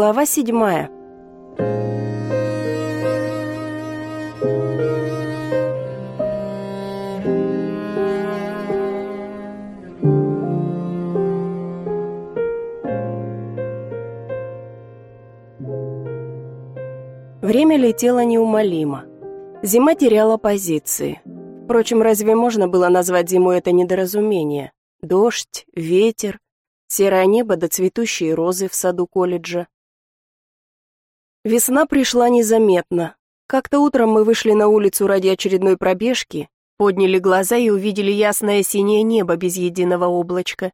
Глава седьмая. Время летело неумолимо. Зима теряла позиции. Впрочем, разве можно было назвать зимой это недоразумение? Дождь, ветер, серое небо да цветущие розы в саду колледжа. Весна пришла незаметно. Как-то утром мы вышли на улицу ради очередной пробежки, подняли глаза и увидели ясное синее небо без единого облачка.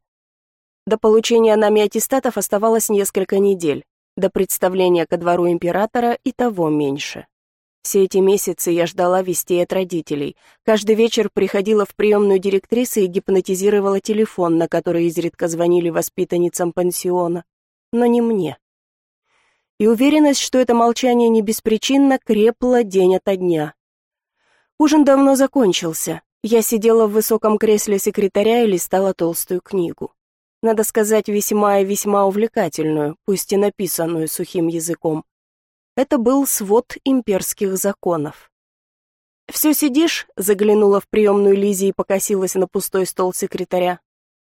До получения нами аттестатов оставалось несколько недель, до представления ко двору императора и того меньше. Все эти месяцы я ждала вестей от родителей. Каждый вечер приходила в приемную директрисы и гипнотизировала телефон, на который изредка звонили воспитанницам пансиона. Но не мне. И уверенность, что это молчание не беспричинно, крепла день ото дня. Ужин давно закончился. Я сидела в высоком кресле секретаря и листала толстую книгу. Надо сказать, весьма и весьма увлекательную, пусть и написанную сухим языком. Это был свод имперских законов. «Все сидишь?» — заглянула в приемную Лизи и покосилась на пустой стол секретаря.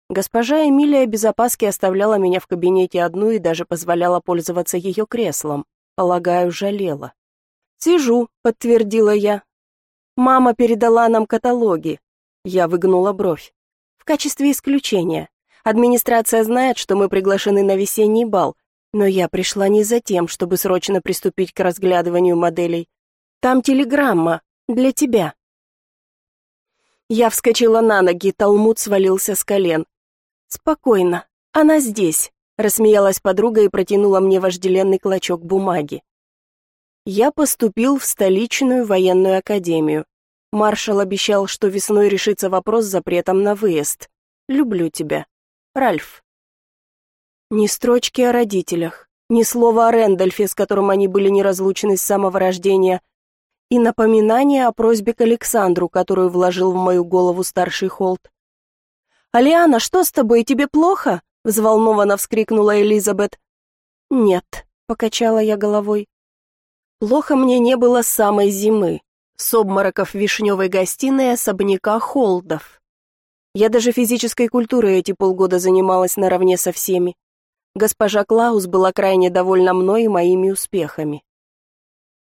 Госпожа Эмилия без опаски оставляла меня в кабинете одну и даже позволяла пользоваться ее креслом. Полагаю, жалела. «Сижу», — подтвердила я. «Мама передала нам каталоги». Я выгнула бровь. «В качестве исключения. Администрация знает, что мы приглашены на весенний бал, но я пришла не за тем, чтобы срочно приступить к разглядыванию моделей. Там телеграмма для тебя. Я вскочила на ноги, Талмуд свалился с колен. Спокойно, она здесь, рассмеялась подруга и протянула мне вожделенный клочок бумаги. Я поступил в столичную военную академию. Маршал обещал, что весной решится вопрос с запретом на выезд. Люблю тебя. Ральф. Ни строчки о родителях, ни слова о Рэндольфе, с которым они были неразлучны с самого рождения, и напоминание о просьбе к Александру, которую вложил в мою голову старший Холт. «Алиана, что с тобой, тебе плохо?» — взволнованно вскрикнула Элизабет. «Нет», — покачала я головой. «Плохо мне не было самой зимы, с обмороков вишневой гостиной особняка Холдов. Я даже физической культурой эти полгода занималась наравне со всеми. Госпожа Клаус была крайне довольна мной и моими успехами.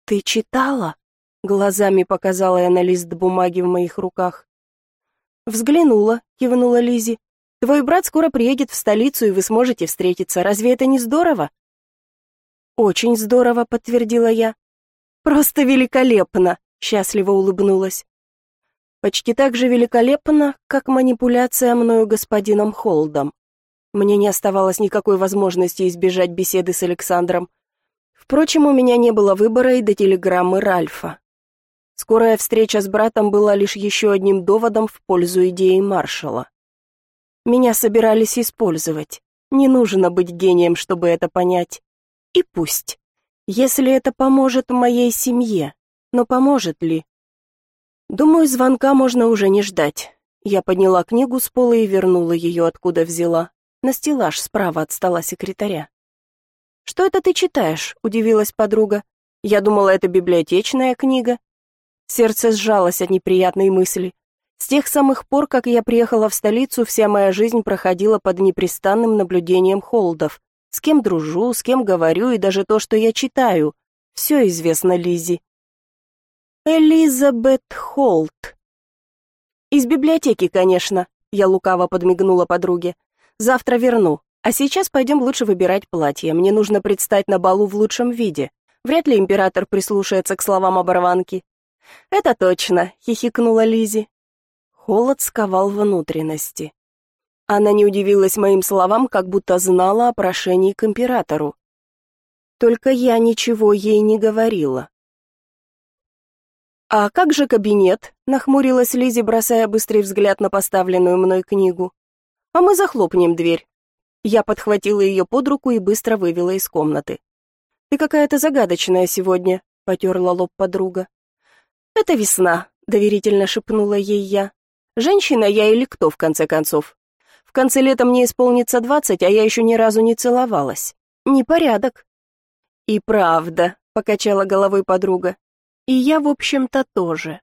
«Ты читала?» — глазами показала я на лист бумаги в моих руках. «Взглянула», — кивнула Лизи. «Твой брат скоро приедет в столицу, и вы сможете встретиться. Разве это не здорово?» «Очень здорово», — подтвердила я. «Просто великолепно», — счастливо улыбнулась. «Почти так же великолепно, как манипуляция мною господином Холдом. Мне не оставалось никакой возможности избежать беседы с Александром. Впрочем, у меня не было выбора и до телеграммы Ральфа. Скорая встреча с братом была лишь еще одним доводом в пользу идеи маршала. Меня собирались использовать. Не нужно быть гением, чтобы это понять. И пусть. Если это поможет моей семье. Но поможет ли? Думаю, звонка можно уже не ждать. Я подняла книгу с пола и вернула ее, откуда взяла на стеллаж справа от стола секретаря. «Что это ты читаешь?» — удивилась подруга. «Я думала, это библиотечная книга». Сердце сжалось от неприятной мысли. С тех самых пор, как я приехала в столицу, вся моя жизнь проходила под непрестанным наблюдением Холдов. С кем дружу, с кем говорю, и даже то, что я читаю. Все известно Лизе. Элизабет Холт. Из библиотеки, конечно, я лукаво подмигнула подруге. Завтра верну. А сейчас пойдем лучше выбирать платье. Мне нужно предстать на балу в лучшем виде. Вряд ли император прислушается к словам оборванки. Это точно, хихикнула Лизи. Холод сковал внутренности. Она не удивилась моим словам, как будто знала о прошении к императору. Только я ничего ей не говорила. «А как же кабинет?» — нахмурилась Лизи, бросая быстрый взгляд на поставленную мной книгу а мы захлопнем дверь». Я подхватила ее под руку и быстро вывела из комнаты. «Ты какая-то загадочная сегодня», — потерла лоб подруга. «Это весна», — доверительно шепнула ей я. «Женщина я или кто, в конце концов? В конце лета мне исполнится двадцать, а я еще ни разу не целовалась. Непорядок». И правда, покачала головой подруга. И я, в общем-то, тоже.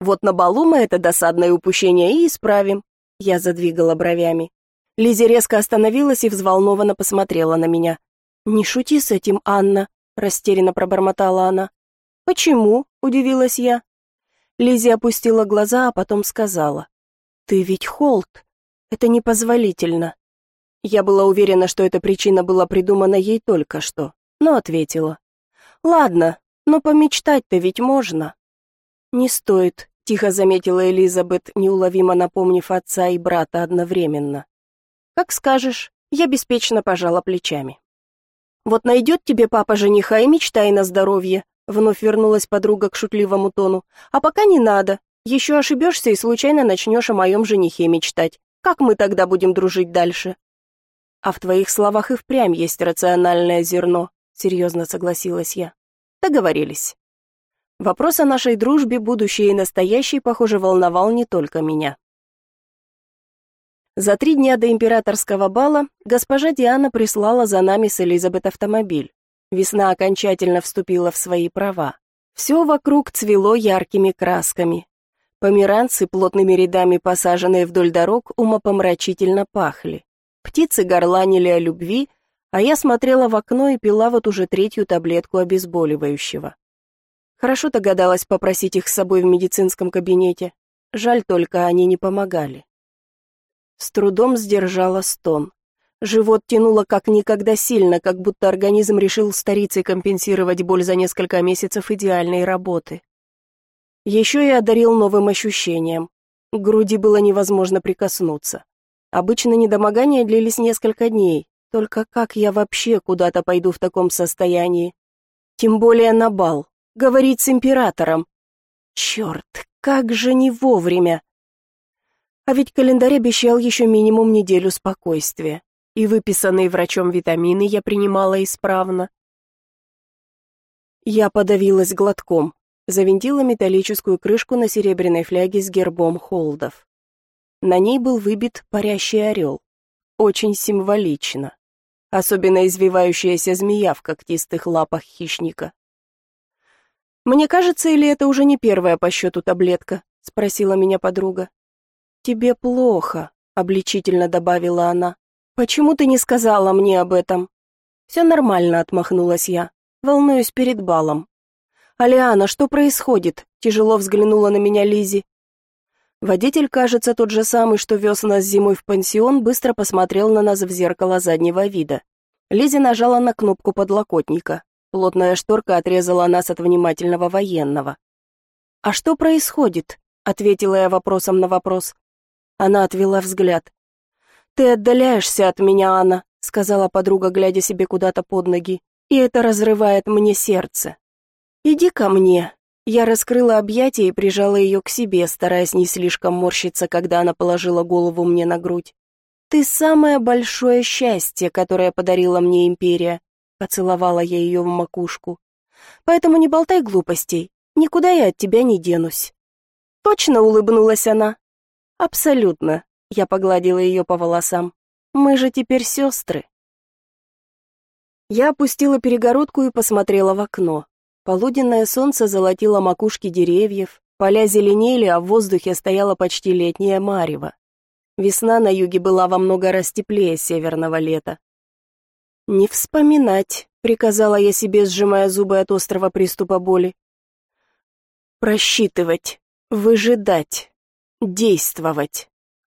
Вот на балу мы это досадное упущение и исправим. Я задвигала бровями. Лизи резко остановилась и взволнованно посмотрела на меня. «Не шути с этим, Анна», — растерянно пробормотала она. «Почему?» — удивилась я. Лизи опустила глаза, а потом сказала. «Ты ведь Холт. Это непозволительно». Я была уверена, что эта причина была придумана ей только что, но ответила. «Ладно, но помечтать-то ведь можно». «Не стоит», — тихо заметила Элизабет, неуловимо напомнив отца и брата одновременно. «Как скажешь», — я беспечно пожала плечами. «Вот найдет тебе папа жениха и мечтай на здоровье», Вновь вернулась подруга к шутливому тону. «А пока не надо. Еще ошибешься и случайно начнешь о моем женихе мечтать. Как мы тогда будем дружить дальше?» «А в твоих словах и впрямь есть рациональное зерно», — серьезно согласилась я. «Договорились». Вопрос о нашей дружбе, будущей и настоящей, похоже, волновал не только меня. За три дня до императорского бала госпожа Диана прислала за нами с Элизабет автомобиль. Весна окончательно вступила в свои права. Все вокруг цвело яркими красками. Померанцы, плотными рядами посаженные вдоль дорог, умопомрачительно пахли. Птицы горланили о любви, а я смотрела в окно и пила вот уже третью таблетку обезболивающего. Хорошо догадалась попросить их с собой в медицинском кабинете. Жаль только, они не помогали. С трудом сдержала стон. Живот тянуло как никогда сильно, как будто организм решил старицей компенсировать боль за несколько месяцев идеальной работы. Еще и одарил новым ощущением. К груди было невозможно прикоснуться. Обычно недомогания длились несколько дней, только как я вообще куда-то пойду в таком состоянии? Тем более на бал, говорить с императором. Черт, как же не вовремя! А ведь календарь обещал еще минимум неделю спокойствия и выписанные врачом витамины я принимала исправно. Я подавилась глотком, завинтила металлическую крышку на серебряной фляге с гербом Холдов. На ней был выбит парящий орел. Очень символично. Особенно извивающаяся змея в когтистых лапах хищника. «Мне кажется, или это уже не первая по счету таблетка?» — спросила меня подруга. «Тебе плохо», — обличительно добавила она. «Почему ты не сказала мне об этом?» «Все нормально», — отмахнулась я. «Волнуюсь перед балом». «Алиана, что происходит?» — тяжело взглянула на меня Лизи. Водитель, кажется, тот же самый, что вез нас зимой в пансион, быстро посмотрел на нас в зеркало заднего вида. Лизи нажала на кнопку подлокотника. Плотная шторка отрезала нас от внимательного военного. «А что происходит?» — ответила я вопросом на вопрос. Она отвела взгляд. «Ты отдаляешься от меня, Анна», — сказала подруга, глядя себе куда-то под ноги, «и это разрывает мне сердце». «Иди ко мне». Я раскрыла объятия и прижала ее к себе, стараясь не слишком морщиться, когда она положила голову мне на грудь. «Ты самое большое счастье, которое подарила мне империя», — поцеловала я ее в макушку. «Поэтому не болтай глупостей, никуда я от тебя не денусь». Точно улыбнулась она. «Абсолютно», я погладила ее по волосам. «Мы же теперь сестры». Я опустила перегородку и посмотрела в окно. Полуденное солнце золотило макушки деревьев, поля зеленели, а в воздухе стояла почти летняя марево. Весна на юге была во много раз теплее северного лета. «Не вспоминать», — приказала я себе, сжимая зубы от острого приступа боли. «Просчитывать, выжидать, действовать».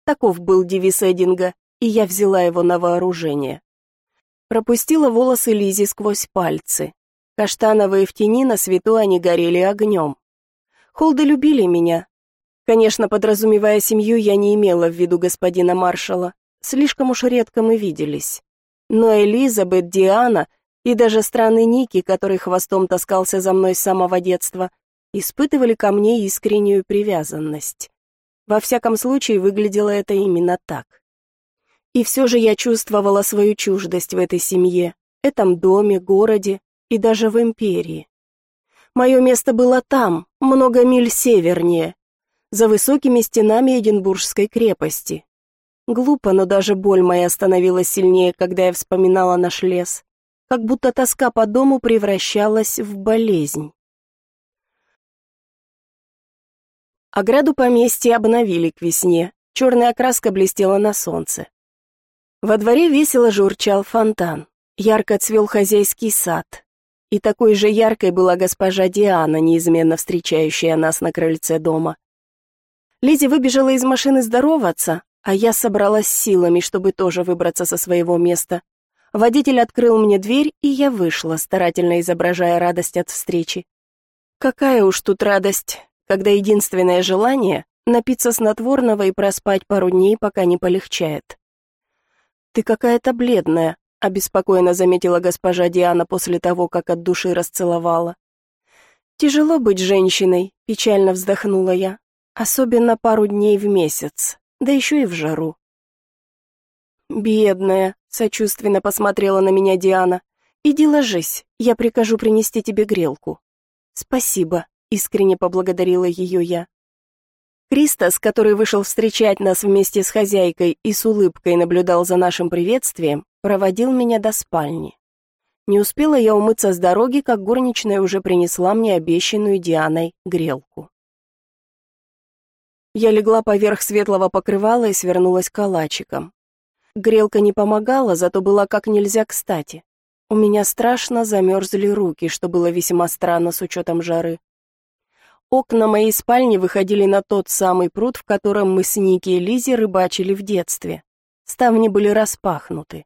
Таков был девиз Эдинга, и я взяла его на вооружение. Пропустила волосы Лизи сквозь пальцы. Каштановые в тени на свету они горели огнем. Холды любили меня. Конечно, подразумевая семью, я не имела в виду господина маршала. Слишком уж редко мы виделись. Но Элизабет, Диана и даже странный Ники, который хвостом таскался за мной с самого детства, испытывали ко мне искреннюю привязанность. Во всяком случае, выглядело это именно так. И все же я чувствовала свою чуждость в этой семье, этом доме, городе и даже в империи. Мое место было там, много миль севернее, за высокими стенами Эдинбургской крепости. Глупо, но даже боль моя становилась сильнее, когда я вспоминала наш лес. как будто тоска по дому превращалась в болезнь. Ограду поместья обновили к весне, черная окраска блестела на солнце. Во дворе весело журчал фонтан, ярко цвел хозяйский сад. И такой же яркой была госпожа Диана, неизменно встречающая нас на крыльце дома. Лизи выбежала из машины здороваться, а я собралась силами, чтобы тоже выбраться со своего места. Водитель открыл мне дверь, и я вышла, старательно изображая радость от встречи. Какая уж тут радость, когда единственное желание — напиться снотворного и проспать пару дней, пока не полегчает. «Ты какая-то бледная», — обеспокоенно заметила госпожа Диана после того, как от души расцеловала. «Тяжело быть женщиной», — печально вздохнула я, «особенно пару дней в месяц, да еще и в жару». «Бедная», — сочувственно посмотрела на меня Диана, «иди ложись, я прикажу принести тебе грелку». «Спасибо», искренне поблагодарила ее я. Кристос, который вышел встречать нас вместе с хозяйкой и с улыбкой наблюдал за нашим приветствием, проводил меня до спальни. Не успела я умыться с дороги, как горничная уже принесла мне обещанную Дианой грелку. Я легла поверх светлого покрывала и свернулась калачиком. Грелка не помогала, зато была как нельзя кстати. У меня страшно замерзли руки, что было весьма странно с учетом жары. Окна моей спальни выходили на тот самый пруд, в котором мы с Ники и Лизи рыбачили в детстве. Ставни были распахнуты.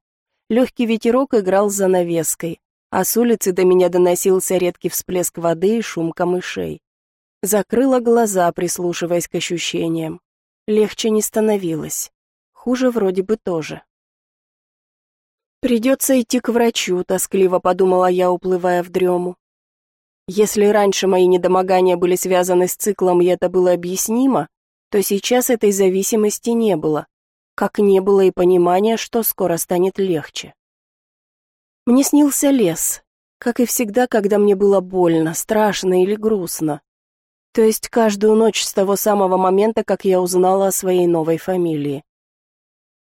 Легкий ветерок играл за навеской, а с улицы до меня доносился редкий всплеск воды и шум камышей. Закрыла глаза, прислушиваясь к ощущениям. Легче не становилось. Хуже вроде бы тоже. «Придется идти к врачу», — тоскливо подумала я, уплывая в дрему. Если раньше мои недомогания были связаны с циклом, и это было объяснимо, то сейчас этой зависимости не было, как не было и понимания, что скоро станет легче. Мне снился лес, как и всегда, когда мне было больно, страшно или грустно. То есть каждую ночь с того самого момента, как я узнала о своей новой фамилии.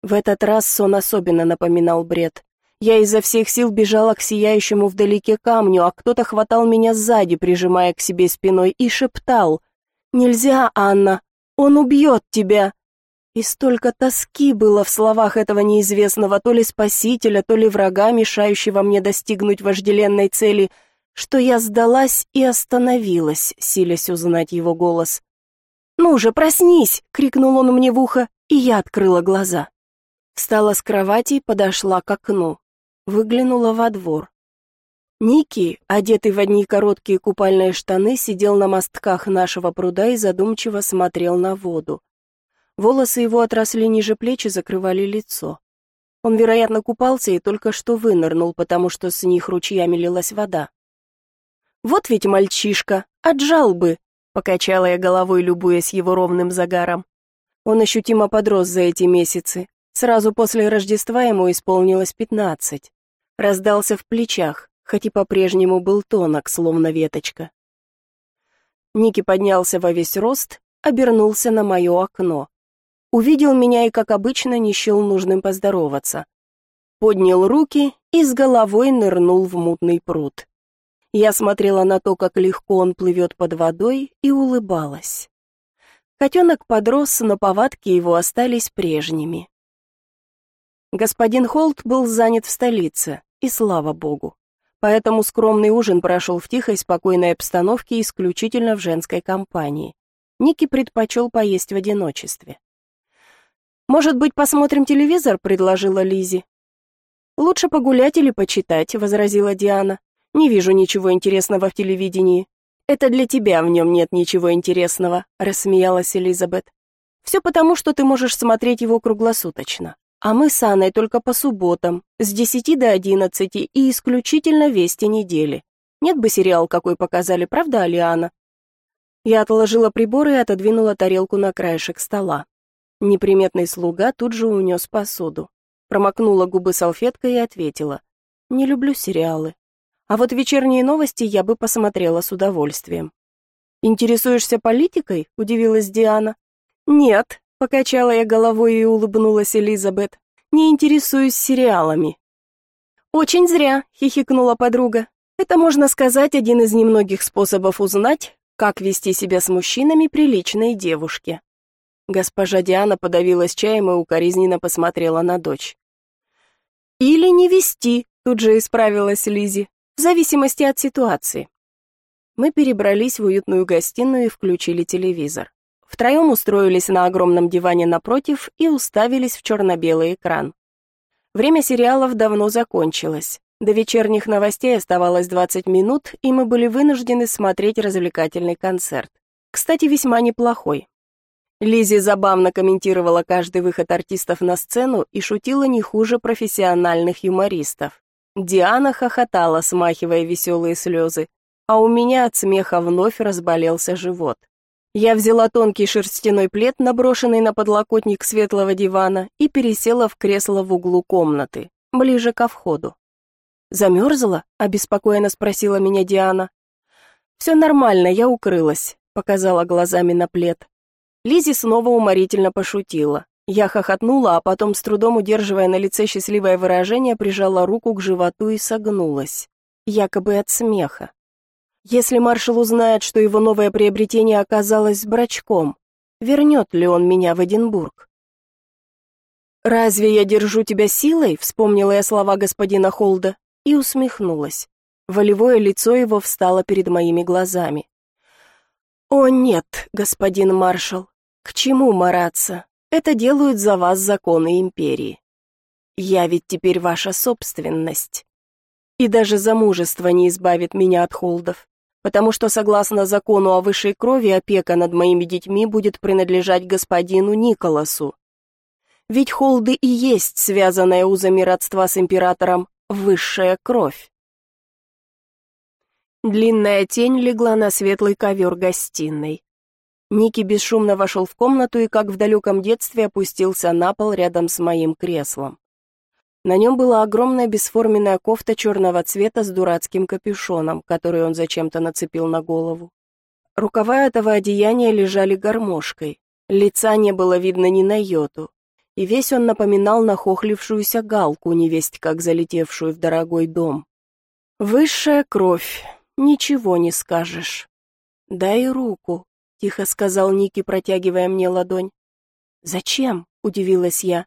В этот раз сон особенно напоминал бред. Я изо всех сил бежала к сияющему вдалеке камню, а кто-то хватал меня сзади, прижимая к себе спиной, и шептал «Нельзя, Анна, он убьет тебя!» И столько тоски было в словах этого неизвестного то ли спасителя, то ли врага, мешающего мне достигнуть вожделенной цели, что я сдалась и остановилась, силясь узнать его голос. «Ну же, проснись!» — крикнул он мне в ухо, и я открыла глаза. Встала с кровати и подошла к окну выглянула во двор. Ники, одетый в одни короткие купальные штаны, сидел на мостках нашего пруда и задумчиво смотрел на воду. Волосы его отросли ниже плеч и закрывали лицо. Он, вероятно, купался и только что вынырнул, потому что с них ручьями лилась вода. «Вот ведь мальчишка, отжал бы!» — покачала я головой, любуясь его ровным загаром. Он ощутимо подрос за эти месяцы, Сразу после Рождества ему исполнилось пятнадцать. Раздался в плечах, хоть и по-прежнему был тонок, словно веточка. Ники поднялся во весь рост, обернулся на мое окно. Увидел меня и, как обычно, не счел нужным поздороваться. Поднял руки и с головой нырнул в мутный пруд. Я смотрела на то, как легко он плывет под водой, и улыбалась. Котенок подрос, но повадки его остались прежними. Господин Холт был занят в столице, и слава богу. Поэтому скромный ужин прошел в тихой, спокойной обстановке исключительно в женской компании. Ники предпочел поесть в одиночестве. «Может быть, посмотрим телевизор?» — предложила Лизи. «Лучше погулять или почитать», — возразила Диана. «Не вижу ничего интересного в телевидении». «Это для тебя в нем нет ничего интересного», — рассмеялась Элизабет. «Все потому, что ты можешь смотреть его круглосуточно. А мы с Анной только по субботам, с 10 до 11 и исключительно вести недели. Нет бы сериал какой показали, правда, Алиана? Я отложила приборы и отодвинула тарелку на краешек стола. Неприметный слуга тут же унес посуду. Промокнула губы салфеткой и ответила. «Не люблю сериалы. А вот вечерние новости я бы посмотрела с удовольствием». «Интересуешься политикой?» — удивилась Диана. «Нет», Покачала я головой и улыбнулась Элизабет. Не интересуюсь сериалами. «Очень зря», — хихикнула подруга. «Это, можно сказать, один из немногих способов узнать, как вести себя с мужчинами приличной девушке». Госпожа Диана подавилась чаем и укоризненно посмотрела на дочь. «Или не вести», — тут же исправилась Лизи, «в зависимости от ситуации». Мы перебрались в уютную гостиную и включили телевизор. Втроем устроились на огромном диване напротив и уставились в черно-белый экран. Время сериалов давно закончилось. До вечерних новостей оставалось 20 минут, и мы были вынуждены смотреть развлекательный концерт. Кстати, весьма неплохой. Лизи забавно комментировала каждый выход артистов на сцену и шутила не хуже профессиональных юмористов. Диана хохотала, смахивая веселые слезы, а у меня от смеха вновь разболелся живот. Я взяла тонкий шерстяной плед, наброшенный на подлокотник светлого дивана, и пересела в кресло в углу комнаты, ближе ко входу. «Замерзла?» — обеспокоенно спросила меня Диана. «Все нормально, я укрылась», — показала глазами на плед. Лизи снова уморительно пошутила. Я хохотнула, а потом, с трудом удерживая на лице счастливое выражение, прижала руку к животу и согнулась. Якобы от смеха. Если маршал узнает, что его новое приобретение оказалось брачком, вернет ли он меня в Эдинбург? «Разве я держу тебя силой?» — вспомнила я слова господина Холда и усмехнулась. Волевое лицо его встало перед моими глазами. «О нет, господин маршал, к чему мараться? Это делают за вас законы империи. Я ведь теперь ваша собственность. И даже замужество не избавит меня от холдов потому что, согласно закону о высшей крови, опека над моими детьми будет принадлежать господину Николасу. Ведь холды и есть связанная узами родства с императором высшая кровь. Длинная тень легла на светлый ковер гостиной. Ники бесшумно вошел в комнату и, как в далеком детстве, опустился на пол рядом с моим креслом. На нем была огромная бесформенная кофта черного цвета с дурацким капюшоном, который он зачем-то нацепил на голову. Рукава этого одеяния лежали гармошкой, лица не было видно ни на йоту, и весь он напоминал нахохлившуюся галку, невесть как залетевшую в дорогой дом. «Высшая кровь, ничего не скажешь». «Дай руку», — тихо сказал Ники, протягивая мне ладонь. «Зачем?» — удивилась я.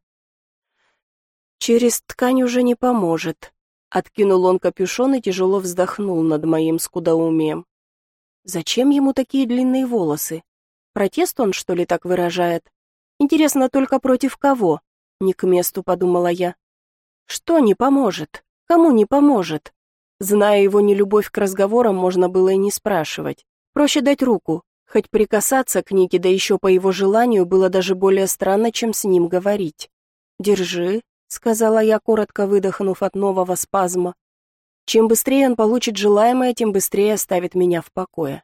Через ткань уже не поможет. Откинул он капюшон и тяжело вздохнул над моим скудоумием. Зачем ему такие длинные волосы? Протест он, что ли, так выражает? Интересно, только против кого? Не к месту, подумала я. Что не поможет? Кому не поможет? Зная его нелюбовь к разговорам, можно было и не спрашивать. Проще дать руку, хоть прикасаться к Нике, да еще по его желанию, было даже более странно, чем с ним говорить. «Держи», — сказала я, коротко выдохнув от нового спазма. «Чем быстрее он получит желаемое, тем быстрее оставит меня в покое».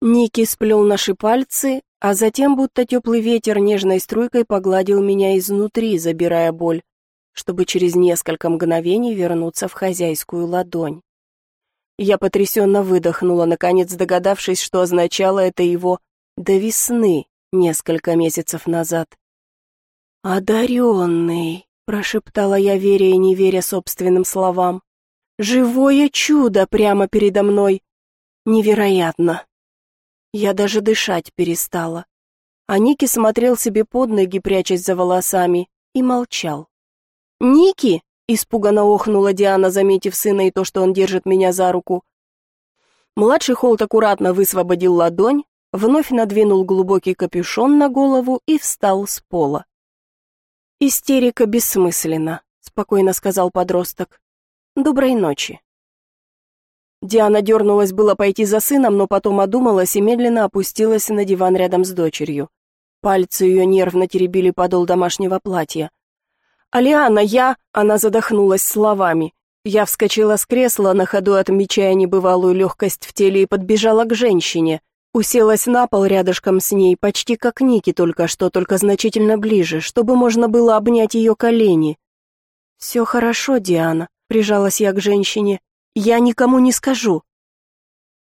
Ники сплел наши пальцы, а затем, будто теплый ветер нежной струйкой погладил меня изнутри, забирая боль, чтобы через несколько мгновений вернуться в хозяйскую ладонь. Я потрясенно выдохнула, наконец догадавшись, что означало это его «до весны» несколько месяцев назад. «Одаренный», — прошептала я, веря и не веря собственным словам. «Живое чудо прямо передо мной! Невероятно!» Я даже дышать перестала. А Ники смотрел себе под ноги, прячась за волосами, и молчал. «Ники!» — испуганно охнула Диана, заметив сына и то, что он держит меня за руку. Младший Холт аккуратно высвободил ладонь, вновь надвинул глубокий капюшон на голову и встал с пола. «Истерика бессмысленна», — спокойно сказал подросток. «Доброй ночи». Диана дернулась было пойти за сыном, но потом одумалась и медленно опустилась на диван рядом с дочерью. Пальцы ее нервно теребили подол домашнего платья. «Алиана, я...» — она задохнулась словами. Я вскочила с кресла, на ходу отмечая небывалую легкость в теле и подбежала к женщине. Уселась на пол рядышком с ней, почти как Ники только что, только значительно ближе, чтобы можно было обнять ее колени. «Все хорошо, Диана», — прижалась я к женщине. «Я никому не скажу».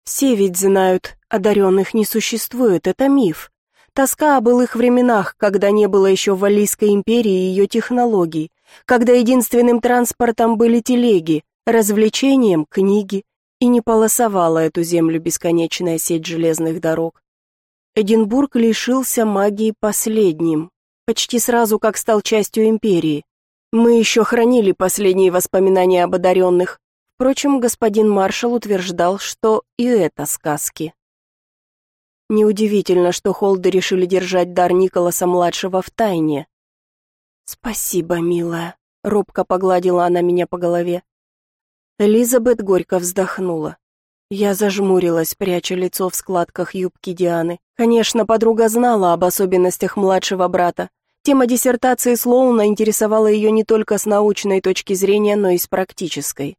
Все ведь знают, одаренных не существует, это миф. Тоска о былых временах, когда не было еще Валлийской империи и ее технологий, когда единственным транспортом были телеги, развлечением — книги, и не полосовала эту землю бесконечная сеть железных дорог. Эдинбург лишился магии последним, почти сразу как стал частью империи. Мы еще хранили последние воспоминания об одаренных. Впрочем, господин маршал утверждал, что и это сказки. Неудивительно, что Холды решили держать дар Николаса-младшего в тайне. «Спасибо, милая», — робко погладила она меня по голове. Элизабет горько вздохнула. Я зажмурилась, пряча лицо в складках юбки Дианы. Конечно, подруга знала об особенностях младшего брата. Тема диссертации Слоуна интересовала ее не только с научной точки зрения, но и с практической.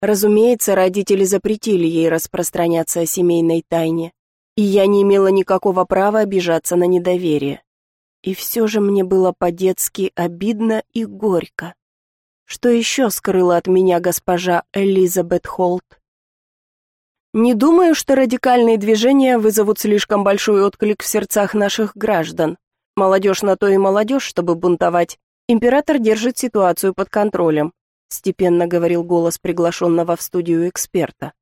Разумеется, родители запретили ей распространяться о семейной тайне, и я не имела никакого права обижаться на недоверие. И все же мне было по-детски обидно и горько. Что еще скрыла от меня госпожа Элизабет Холт? Не думаю, что радикальные движения вызовут слишком большой отклик в сердцах наших граждан. Молодежь на то и молодежь, чтобы бунтовать. Император держит ситуацию под контролем, степенно говорил голос приглашенного в студию эксперта.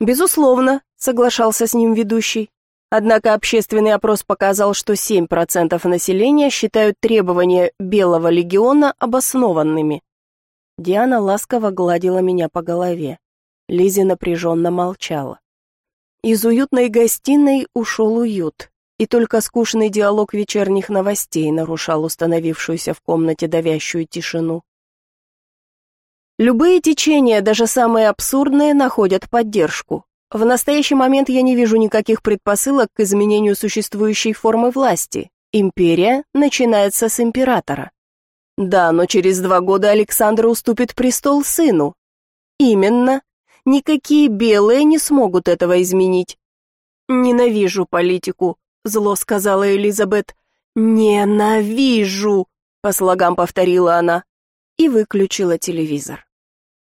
Безусловно, соглашался с ним ведущий. Однако общественный опрос показал, что 7% населения считают требования Белого легиона обоснованными. Диана ласково гладила меня по голове. Лизи напряженно молчала. Из уютной гостиной ушел уют, и только скучный диалог вечерних новостей нарушал установившуюся в комнате давящую тишину. Любые течения, даже самые абсурдные, находят поддержку. В настоящий момент я не вижу никаких предпосылок к изменению существующей формы власти. Империя начинается с императора. Да, но через два года Александр уступит престол сыну. Именно. Никакие белые не смогут этого изменить. Ненавижу политику, зло сказала Элизабет. Ненавижу, по слогам повторила она и выключила телевизор.